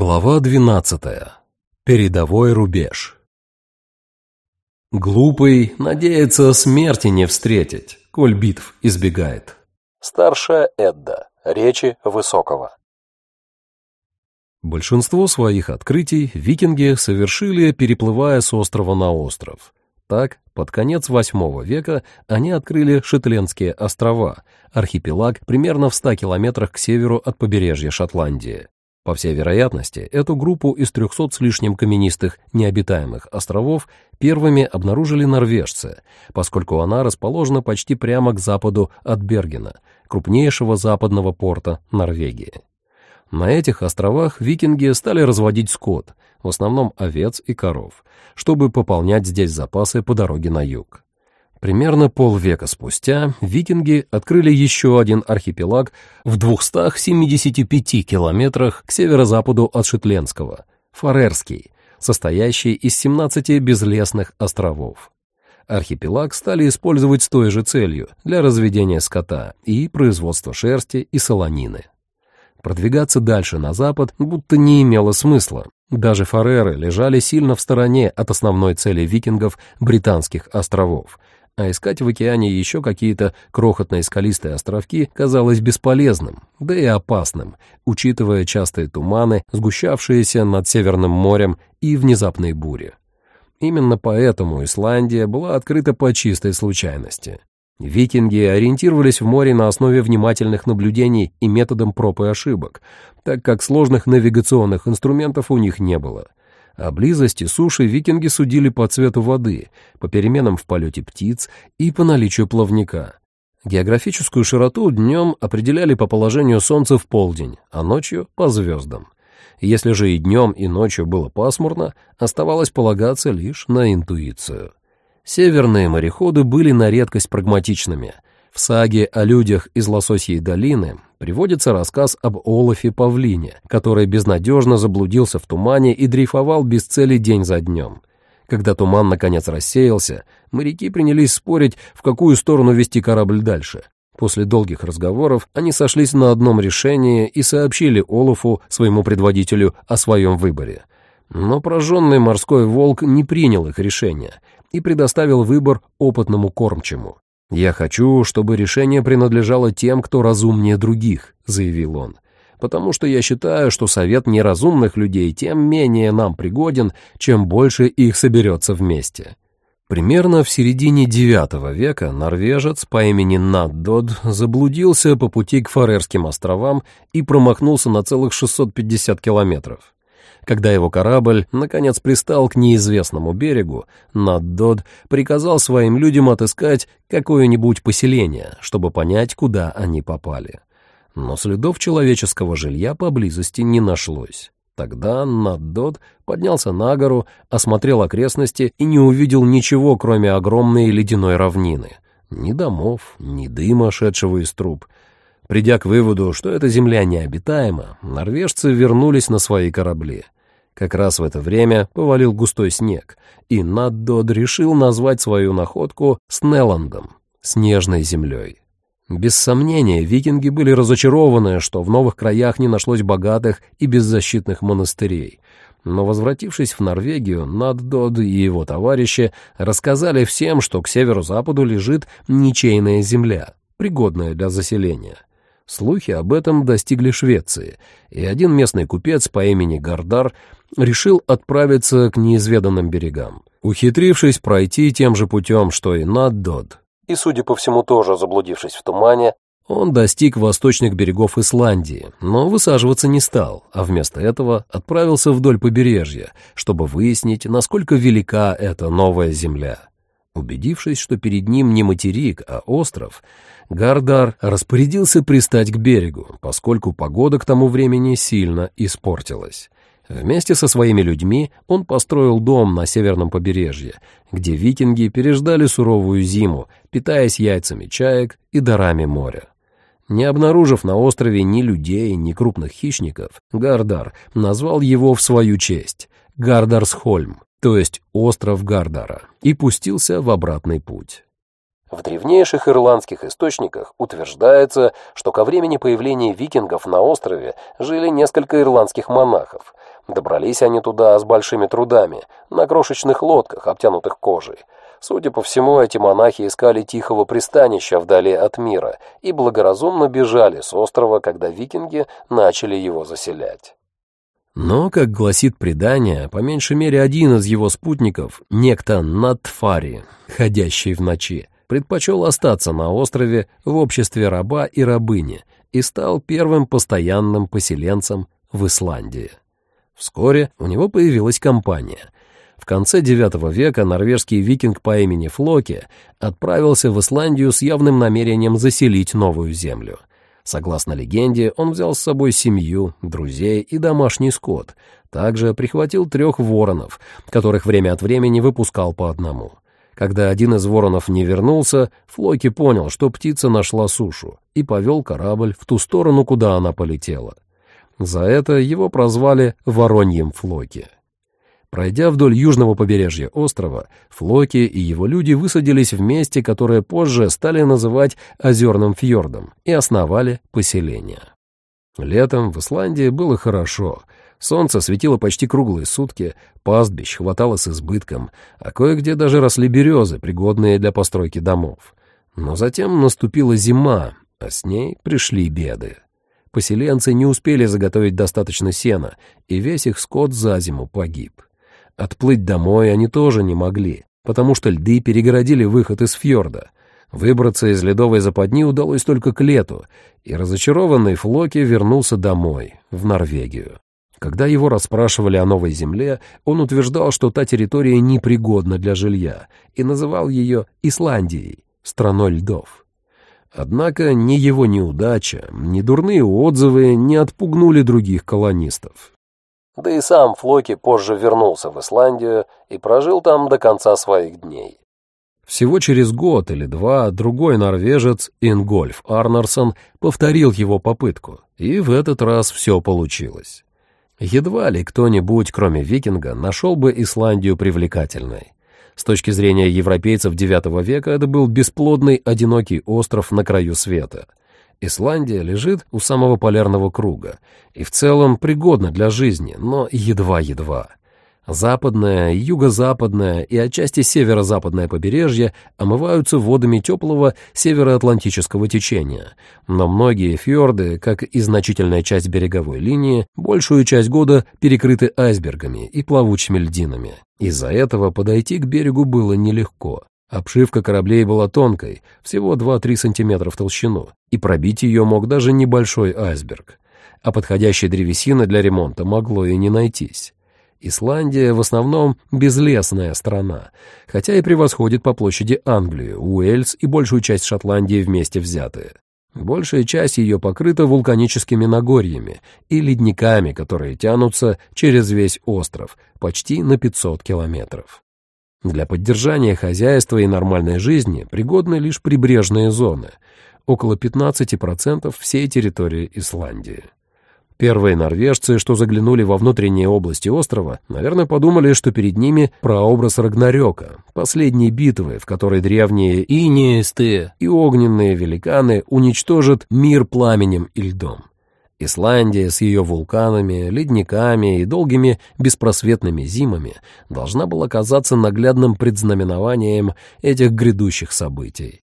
Глава 12. Передовой рубеж. Глупый надеется смерти не встретить, коль битв избегает. Старшая Эдда. Речи Высокого. Большинство своих открытий викинги совершили, переплывая с острова на остров. Так, под конец VIII века они открыли Шетлендские острова, архипелаг примерно в 100 километрах к северу от побережья Шотландии. По всей вероятности, эту группу из 300 с лишним каменистых необитаемых островов первыми обнаружили норвежцы, поскольку она расположена почти прямо к западу от Бергена, крупнейшего западного порта Норвегии. На этих островах викинги стали разводить скот, в основном овец и коров, чтобы пополнять здесь запасы по дороге на юг. Примерно полвека спустя викинги открыли еще один архипелаг в 275 километрах к северо-западу от Шетлендского, Фарерский, состоящий из 17 безлесных островов. Архипелаг стали использовать с той же целью для разведения скота и производства шерсти и солонины. Продвигаться дальше на запад будто не имело смысла. Даже Фареры лежали сильно в стороне от основной цели викингов британских островов, а искать в океане еще какие-то крохотные скалистые островки казалось бесполезным, да и опасным, учитывая частые туманы, сгущавшиеся над Северным морем и внезапные бури. Именно поэтому Исландия была открыта по чистой случайности. Викинги ориентировались в море на основе внимательных наблюдений и методом проб и ошибок, так как сложных навигационных инструментов у них не было — о близости суши викинги судили по цвету воды, по переменам в полете птиц и по наличию плавника. Географическую широту днем определяли по положению солнца в полдень, а ночью — по звездам. Если же и днем, и ночью было пасмурно, оставалось полагаться лишь на интуицию. Северные мореходы были на редкость прагматичными. В саге о людях из Лососьей долины приводится рассказ об Олафе Павлине, который безнадежно заблудился в тумане и дрейфовал без цели день за днем. Когда туман наконец рассеялся, моряки принялись спорить, в какую сторону вести корабль дальше. После долгих разговоров они сошлись на одном решении и сообщили Олафу, своему предводителю, о своем выборе. Но прожженный морской волк не принял их решение и предоставил выбор опытному кормчему. «Я хочу, чтобы решение принадлежало тем, кто разумнее других», — заявил он, «потому что я считаю, что совет неразумных людей тем менее нам пригоден, чем больше их соберется вместе». Примерно в середине IX века норвежец по имени Наддод заблудился по пути к Фарерским островам и промахнулся на целых 650 километров. Когда его корабль, наконец, пристал к неизвестному берегу, Наддод приказал своим людям отыскать какое-нибудь поселение, чтобы понять, куда они попали. Но следов человеческого жилья поблизости не нашлось. Тогда Наддод поднялся на гору, осмотрел окрестности и не увидел ничего, кроме огромной ледяной равнины. Ни домов, ни дыма, шедшего из труб. Придя к выводу, что эта земля необитаема, норвежцы вернулись на свои корабли — как раз в это время повалил густой снег, и Наддод решил назвать свою находку Снелландом, снежной землей. Без сомнения, викинги были разочарованы, что в новых краях не нашлось богатых и беззащитных монастырей. Но, возвратившись в Норвегию, Наддод и его товарищи рассказали всем, что к северо-западу лежит ничейная земля, пригодная для заселения. Слухи об этом достигли Швеции, и один местный купец по имени Гардар решил отправиться к неизведанным берегам, ухитрившись пройти тем же путем, что и Наддод. И, судя по всему, тоже заблудившись в тумане, он достиг восточных берегов Исландии, но высаживаться не стал, а вместо этого отправился вдоль побережья, чтобы выяснить, насколько велика эта новая земля. Убедившись, что перед ним не материк, а остров, Гардар распорядился пристать к берегу, поскольку погода к тому времени сильно испортилась. Вместе со своими людьми он построил дом на северном побережье, где викинги переждали суровую зиму, питаясь яйцами чаек и дарами моря. Не обнаружив на острове ни людей, ни крупных хищников, Гардар назвал его в свою честь — Гардарсхольм, то есть остров Гардара, и пустился в обратный путь. В древнейших ирландских источниках утверждается, что ко времени появления викингов на острове жили несколько ирландских монахов, Добрались они туда с большими трудами, на крошечных лодках, обтянутых кожей. Судя по всему, эти монахи искали тихого пристанища вдали от мира и благоразумно бежали с острова, когда викинги начали его заселять. Но, как гласит предание, по меньшей мере один из его спутников, некто Натфари, ходящий в ночи, предпочел остаться на острове в обществе раба и рабыни и стал первым постоянным поселенцем в Исландии. Вскоре у него появилась компания. В конце IX века норвежский викинг по имени Флоки отправился в Исландию с явным намерением заселить новую землю. Согласно легенде, он взял с собой семью, друзей и домашний скот. Также прихватил трех воронов, которых время от времени выпускал по одному. Когда один из воронов не вернулся, Флоки понял, что птица нашла сушу, и повел корабль в ту сторону, куда она полетела. За это его прозвали «Вороньем Флоки». Пройдя вдоль южного побережья острова, Флоки и его люди высадились в месте, которое позже стали называть Озерным фьордом, и основали поселение. Летом в Исландии было хорошо. Солнце светило почти круглые сутки, пастбищ хватало с избытком, а кое-где даже росли березы, пригодные для постройки домов. Но затем наступила зима, а с ней пришли беды. Поселенцы не успели заготовить достаточно сена, и весь их скот за зиму погиб. Отплыть домой они тоже не могли, потому что льды перегородили выход из фьорда. Выбраться из ледовой западни удалось только к лету, и разочарованный Флоки вернулся домой, в Норвегию. Когда его расспрашивали о новой земле, он утверждал, что та территория непригодна для жилья, и называл ее Исландией, страной льдов. Однако ни его неудача, ни дурные отзывы не отпугнули других колонистов. Да и сам Флоки позже вернулся в Исландию и прожил там до конца своих дней. Всего через год или два другой норвежец Ингольф Арнарсон повторил его попытку, и в этот раз все получилось. Едва ли кто-нибудь, кроме викинга, нашел бы Исландию привлекательной. С точки зрения европейцев IX века это был бесплодный одинокий остров на краю света — Исландия лежит у самого полярного круга и в целом пригодна для жизни, но едва-едва. Западное, юго-западное и отчасти северо-западное побережье омываются водами теплого североатлантического течения, но многие фьорды, как и значительная часть береговой линии, большую часть года перекрыты айсбергами и плавучими льдинами. Из-за этого подойти к берегу было нелегко. Обшивка кораблей была тонкой, всего 2-3 сантиметра в толщину, и пробить ее мог даже небольшой айсберг. А подходящей древесины для ремонта могло и не найтись. Исландия в основном безлесная страна, хотя и превосходит по площади Англию, Уэльс и большую часть Шотландии вместе взятые. Большая часть ее покрыта вулканическими нагорьями и ледниками, которые тянутся через весь остров, почти на 500 километров. Для поддержания хозяйства и нормальной жизни пригодны лишь прибрежные зоны, около 15% всей территории Исландии. Первые норвежцы, что заглянули во внутренние области острова, наверное, подумали, что перед ними прообраз Рагнарёка, последней битвы, в которой древние инеистые и огненные великаны уничтожат мир пламенем и льдом. Исландия с ее вулканами, ледниками и долгими беспросветными зимами должна была казаться наглядным предзнаменованием этих грядущих событий.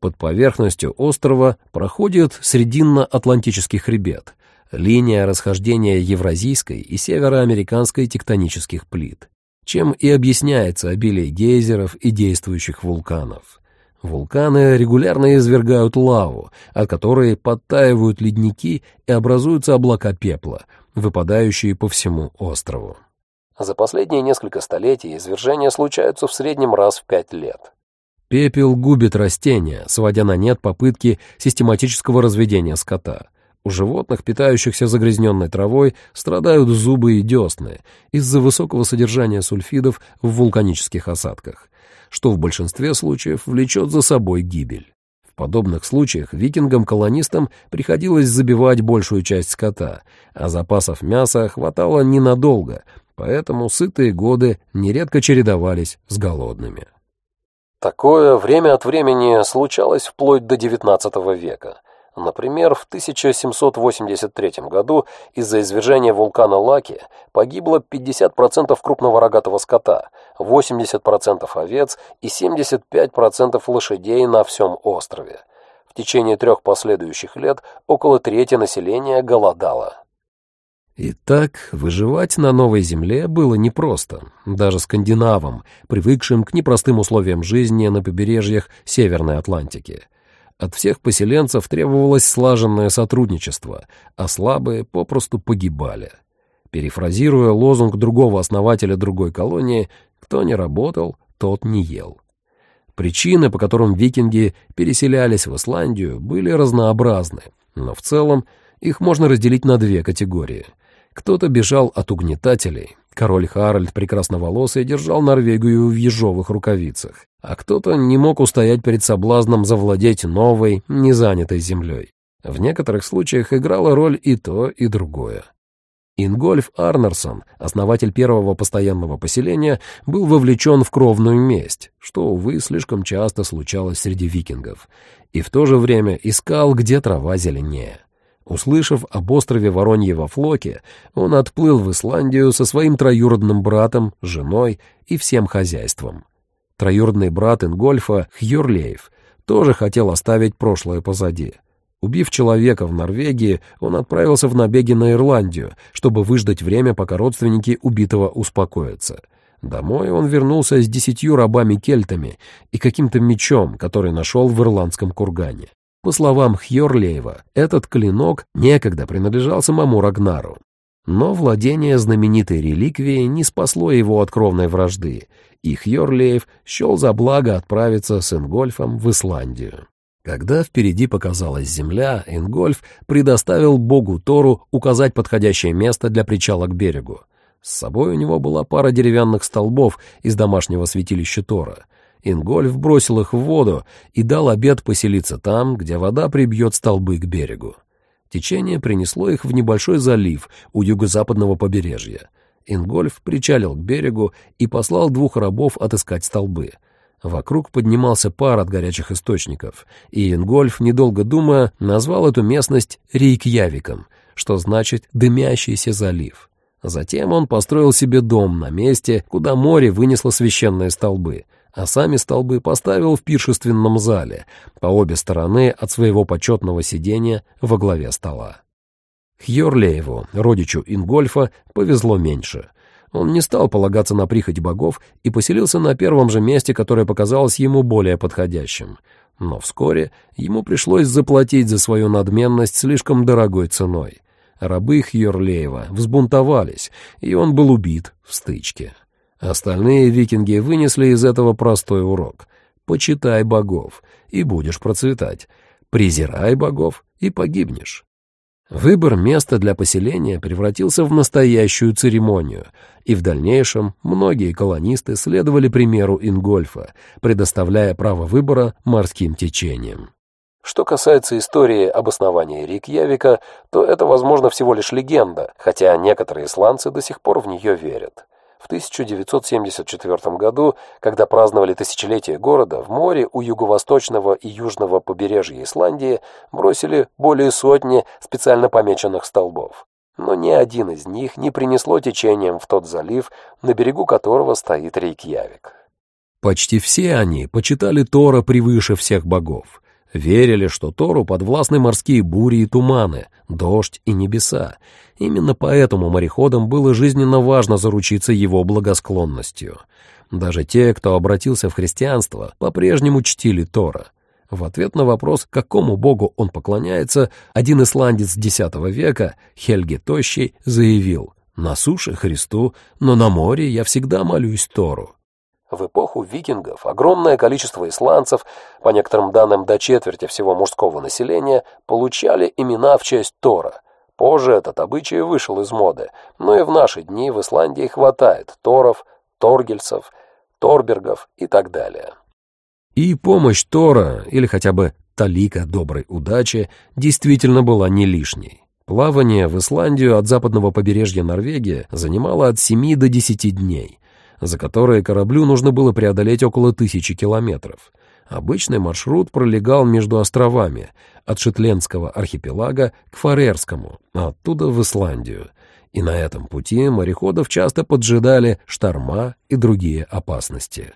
Под поверхностью острова проходит Срединно-Атлантический хребет, линия расхождения евразийской и североамериканской тектонических плит, чем и объясняется обилие гейзеров и действующих вулканов. Вулканы регулярно извергают лаву, от которой подтаивают ледники и образуются облака пепла, выпадающие по всему острову. За последние несколько столетий извержения случаются в среднем раз в пять лет. Пепел губит растения, сводя на нет попытки систематического разведения скота. У животных, питающихся загрязненной травой, страдают зубы и десны из-за высокого содержания сульфидов в вулканических осадках что в большинстве случаев влечет за собой гибель. В подобных случаях викингам-колонистам приходилось забивать большую часть скота, а запасов мяса хватало ненадолго, поэтому сытые годы нередко чередовались с голодными. Такое время от времени случалось вплоть до XIX века. Например, в 1783 году из-за извержения вулкана Лаки погибло 50% крупного рогатого скота, 80% овец и 75% лошадей на всем острове. В течение трех последующих лет около трети населения голодало. Итак, выживать на новой земле было непросто, даже скандинавам, привыкшим к непростым условиям жизни на побережьях Северной Атлантики. От всех поселенцев требовалось слаженное сотрудничество, а слабые попросту погибали. Перефразируя лозунг другого основателя другой колонии, кто не работал, тот не ел. Причины, по которым викинги переселялись в Исландию, были разнообразны, но в целом их можно разделить на две категории — кто-то бежал от угнетателей. Король Харальд, прекрасноволосый, держал Норвегию в ежовых рукавицах. А кто-то не мог устоять перед соблазном завладеть новой, незанятой землей. В некоторых случаях играла роль и то, и другое. Ингольф Арнерсон, основатель первого постоянного поселения, был вовлечен в кровную месть, что, увы, слишком часто случалось среди викингов, и в то же время искал, где трава зеленее. Услышав об острове Воронье во Флоке, он отплыл в Исландию со своим троюродным братом, женой и всем хозяйством. Троюродный брат Ингольфа, Хьюрлейф, тоже хотел оставить прошлое позади. Убив человека в Норвегии, он отправился в набеги на Ирландию, чтобы выждать время, пока родственники убитого успокоятся. Домой он вернулся с десятью рабами-кельтами и каким-то мечом, который нашел в ирландском кургане. По словам Хьорлеева, этот клинок некогда принадлежал самому Рагнару. Но владение знаменитой реликвией не спасло его от кровной вражды, и Хьорлеев счел за благо отправиться с Ингольфом в Исландию. Когда впереди показалась земля, Ингольф предоставил богу Тору указать подходящее место для причала к берегу. С собой у него была пара деревянных столбов из домашнего святилища Тора — Ингольф бросил их в воду и дал обед поселиться там, где вода прибьет столбы к берегу. Течение принесло их в небольшой залив у юго-западного побережья. Ингольф причалил к берегу и послал двух рабов отыскать столбы. Вокруг поднимался пар от горячих источников, и Ингольф, недолго думая, назвал эту местность Рейкьявиком, что значит «дымящийся залив». Затем он построил себе дом на месте, куда море вынесло священные столбы — а сами столбы поставил в пиршественном зале, по обе стороны от своего почетного сидения во главе стола. Хьорлееву, родичу Ингольфа, повезло меньше. Он не стал полагаться на прихоть богов и поселился на первом же месте, которое показалось ему более подходящим. Но вскоре ему пришлось заплатить за свою надменность слишком дорогой ценой. Рабы Хьорлеева взбунтовались, и он был убит в стычке. Остальные викинги вынесли из этого простой урок. Почитай богов, и будешь процветать. Презирай богов, и погибнешь. Выбор места для поселения превратился в настоящую церемонию, и в дальнейшем многие колонисты следовали примеру Ингольфа, предоставляя право выбора морским течениям. Что касается истории обоснования Рикьявика, то это, возможно, всего лишь легенда, хотя некоторые исландцы до сих пор в нее верят. В 1974 году, когда праздновали тысячелетие города, в море у юго-восточного и южного побережья Исландии бросили более сотни специально помеченных столбов. Но ни один из них не принесло течением в тот залив, на берегу которого стоит Рейкьявик. Почти все они почитали Тора превыше всех богов, верили, что Тору подвластны морские бури и туманы, дождь и небеса, Именно поэтому мореходам было жизненно важно заручиться его благосклонностью. Даже те, кто обратился в христианство, по-прежнему чтили Тора. В ответ на вопрос, какому богу он поклоняется, один исландец X века, Хельги Тощий, заявил «На суше Христу, но на море я всегда молюсь Тору». В эпоху викингов огромное количество исландцев, по некоторым данным до четверти всего мужского населения, получали имена в честь Тора, Позже этот обычай вышел из моды, но и в наши дни в Исландии хватает Торов, Торгельцев, Торбергов и так далее. И помощь Тора, или хотя бы талика доброй удачи, действительно была не лишней. Плавание в Исландию от западного побережья Норвегии занимало от 7 до 10 дней, за которые кораблю нужно было преодолеть около тысячи километров. Обычный маршрут пролегал между островами, от Шетлендского архипелага к Фарерскому, а оттуда в Исландию. И на этом пути мореходов часто поджидали шторма и другие опасности.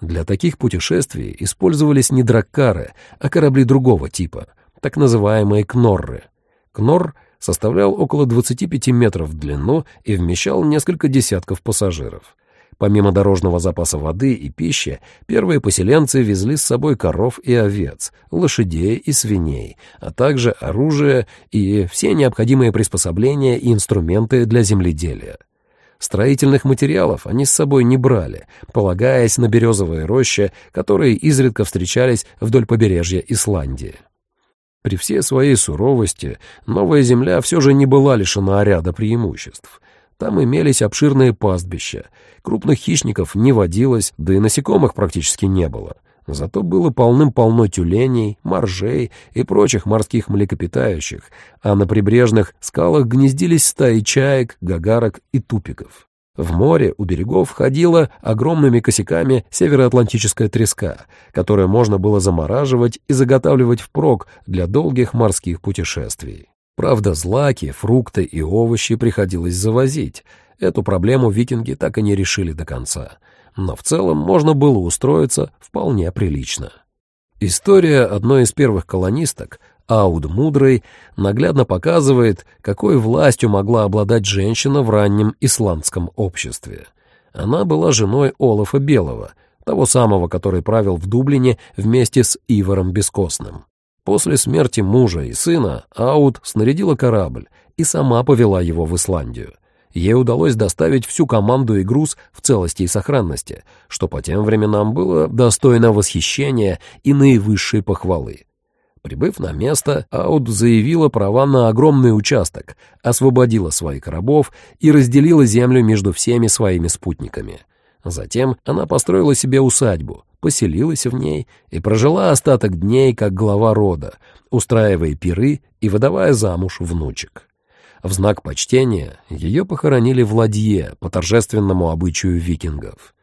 Для таких путешествий использовались не драккары, а корабли другого типа, так называемые кнорры. Кнорр составлял около 25 метров в длину и вмещал несколько десятков пассажиров. Помимо дорожного запаса воды и пищи, первые поселенцы везли с собой коров и овец, лошадей и свиней, а также оружие и все необходимые приспособления и инструменты для земледелия. Строительных материалов они с собой не брали, полагаясь на березовые рощи, которые изредка встречались вдоль побережья Исландии. При всей своей суровости новая земля все же не была лишена ряда преимуществ. Там имелись обширные пастбища, крупных хищников не водилось, да и насекомых практически не было. Зато было полным-полно тюленей, моржей и прочих морских млекопитающих, а на прибрежных скалах гнездились стаи чаек, гагарок и тупиков. В море у берегов ходила огромными косяками североатлантическая треска, которую можно было замораживать и заготавливать впрок для долгих морских путешествий. Правда, злаки, фрукты и овощи приходилось завозить. Эту проблему викинги так и не решили до конца. Но в целом можно было устроиться вполне прилично. История одной из первых колонисток Ауд Мудрый наглядно показывает, какой властью могла обладать женщина в раннем исландском обществе. Она была женой Олафа Белого, того самого, который правил в Дублине вместе с Ивором Бескостным. После смерти мужа и сына Ауд снарядила корабль и сама повела его в Исландию. Ей удалось доставить всю команду и груз в целости и сохранности, что по тем временам было достойно восхищения и наивысшей похвалы. Прибыв на место, Ауд заявила права на огромный участок, освободила своих рабов и разделила землю между всеми своими спутниками. Затем она построила себе усадьбу, поселилась в ней и прожила остаток дней как глава рода, устраивая пиры и выдавая замуж внучек. В знак почтения ее похоронили в ладье по торжественному обычаю викингов.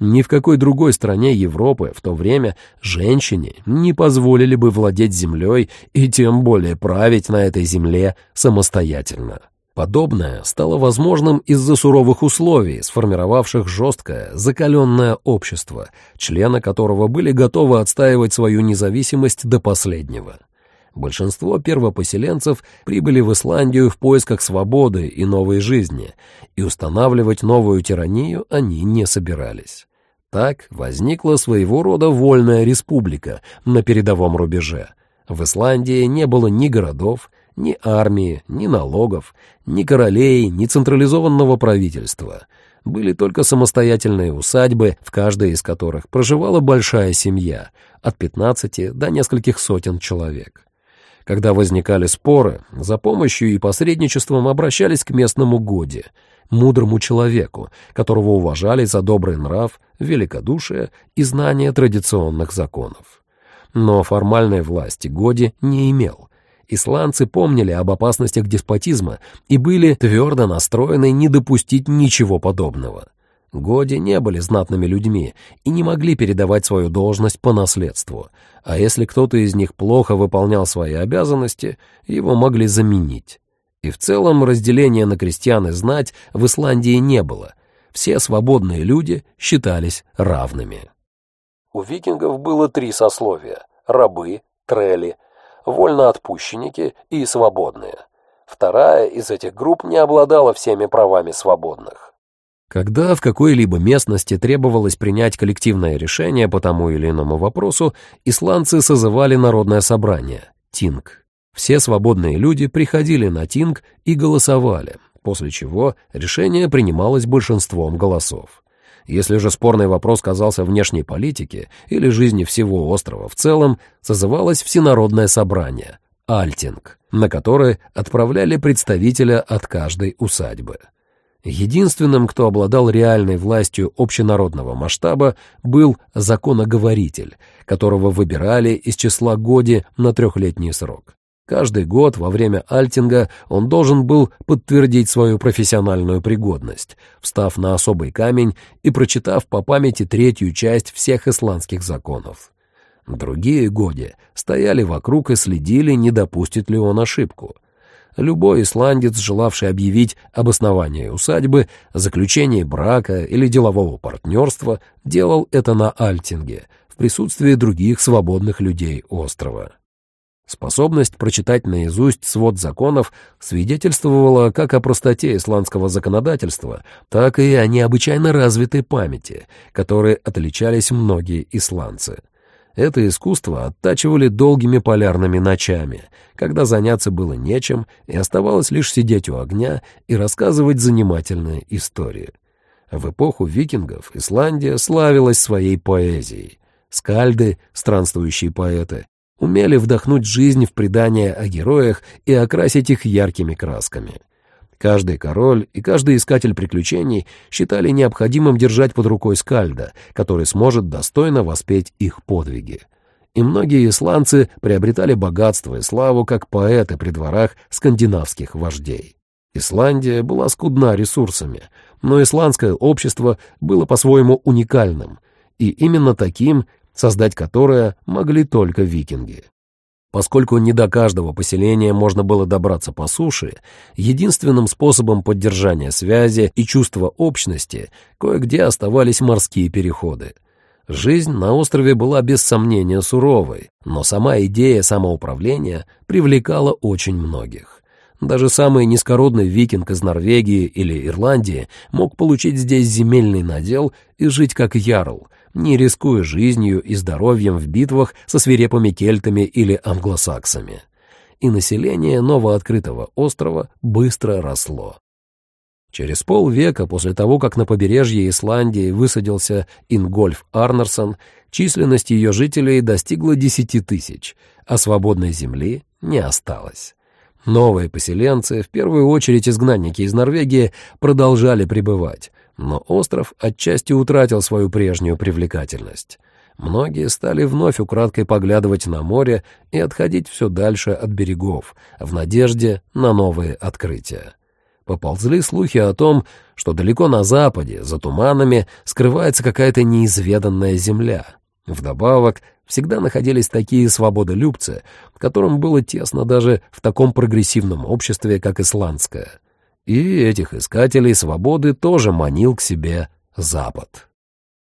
Ни в какой другой стране Европы в то время женщине не позволили бы владеть землей и тем более править на этой земле самостоятельно. Подобное стало возможным из-за суровых условий, сформировавших жесткое, закаленное общество, члены которого были готовы отстаивать свою независимость до последнего. Большинство первопоселенцев прибыли в Исландию в поисках свободы и новой жизни, и устанавливать новую тиранию они не собирались. Так возникла своего рода вольная республика на передовом рубеже. В Исландии не было ни городов, ни армии, ни налогов, ни королей, ни централизованного правительства. Были только самостоятельные усадьбы, в каждой из которых проживала большая семья, от 15 до нескольких сотен человек. Когда возникали споры, за помощью и посредничеством обращались к местному годе, мудрому человеку, которого уважали за добрый нрав, великодушие и знание традиционных законов. Но формальной власти Годи не имел. Исландцы помнили об опасностях деспотизма и были твердо настроены не допустить ничего подобного. Годи не были знатными людьми и не могли передавать свою должность по наследству, а если кто-то из них плохо выполнял свои обязанности, его могли заменить. И в целом разделения на крестьян и знать в Исландии не было. Все свободные люди считались равными. У викингов было три сословия – рабы, трели, вольноотпущенники и свободные. Вторая из этих групп не обладала всеми правами свободных. Когда в какой-либо местности требовалось принять коллективное решение по тому или иному вопросу, исландцы созывали народное собрание – Тинг. Все свободные люди приходили на Тинг и голосовали, после чего решение принималось большинством голосов. Если же спорный вопрос казался внешней политики или жизни всего острова в целом, созывалось Всенародное собрание – Альтинг, на которое отправляли представителя от каждой усадьбы. Единственным, кто обладал реальной властью общенародного масштаба, был законоговоритель, которого выбирали из числа годи на трехлетний срок. Каждый год во время альтинга он должен был подтвердить свою профессиональную пригодность, встав на особый камень и прочитав по памяти третью часть всех исландских законов. Другие годи стояли вокруг и следили, не допустит ли он ошибку. Любой исландец, желавший объявить об основании усадьбы, заключении брака или делового партнерства, делал это на Альтинге, в присутствии других свободных людей острова. Способность прочитать наизусть свод законов свидетельствовала как о простоте исландского законодательства, так и о необычайно развитой памяти, которой отличались многие исландцы. Это искусство оттачивали долгими полярными ночами, когда заняться было нечем и оставалось лишь сидеть у огня и рассказывать занимательные истории. В эпоху викингов Исландия славилась своей поэзией. Скальды, странствующие поэты, умели вдохнуть жизнь в предания о героях и окрасить их яркими красками. Каждый король и каждый искатель приключений считали необходимым держать под рукой скальда, который сможет достойно воспеть их подвиги. И многие исландцы приобретали богатство и славу как поэты при дворах скандинавских вождей. Исландия была скудна ресурсами, но исландское общество было по-своему уникальным, и именно таким, создать которое могли только викинги. Поскольку не до каждого поселения можно было добраться по суше, единственным способом поддержания связи и чувства общности кое-где оставались морские переходы. Жизнь на острове была без сомнения суровой, но сама идея самоуправления привлекала очень многих. Даже самый низкородный викинг из Норвегии или Ирландии мог получить здесь земельный надел и жить как ярл, не рискуя жизнью и здоровьем в битвах со свирепыми кельтами или англосаксами. И население новооткрытого острова быстро росло. Через полвека после того, как на побережье Исландии высадился Ингольф Арнерсон, численность ее жителей достигла десяти тысяч, а свободной земли не осталось. Новые поселенцы, в первую очередь изгнанники из Норвегии, продолжали пребывать, но остров отчасти утратил свою прежнюю привлекательность. Многие стали вновь украдкой поглядывать на море и отходить все дальше от берегов, в надежде на новые открытия. Поползли слухи о том, что далеко на западе, за туманами, скрывается какая-то неизведанная земля. Вдобавок, всегда находились такие свободолюбцы, которым было тесно даже в таком прогрессивном обществе, как исландское. И этих искателей свободы тоже манил к себе Запад.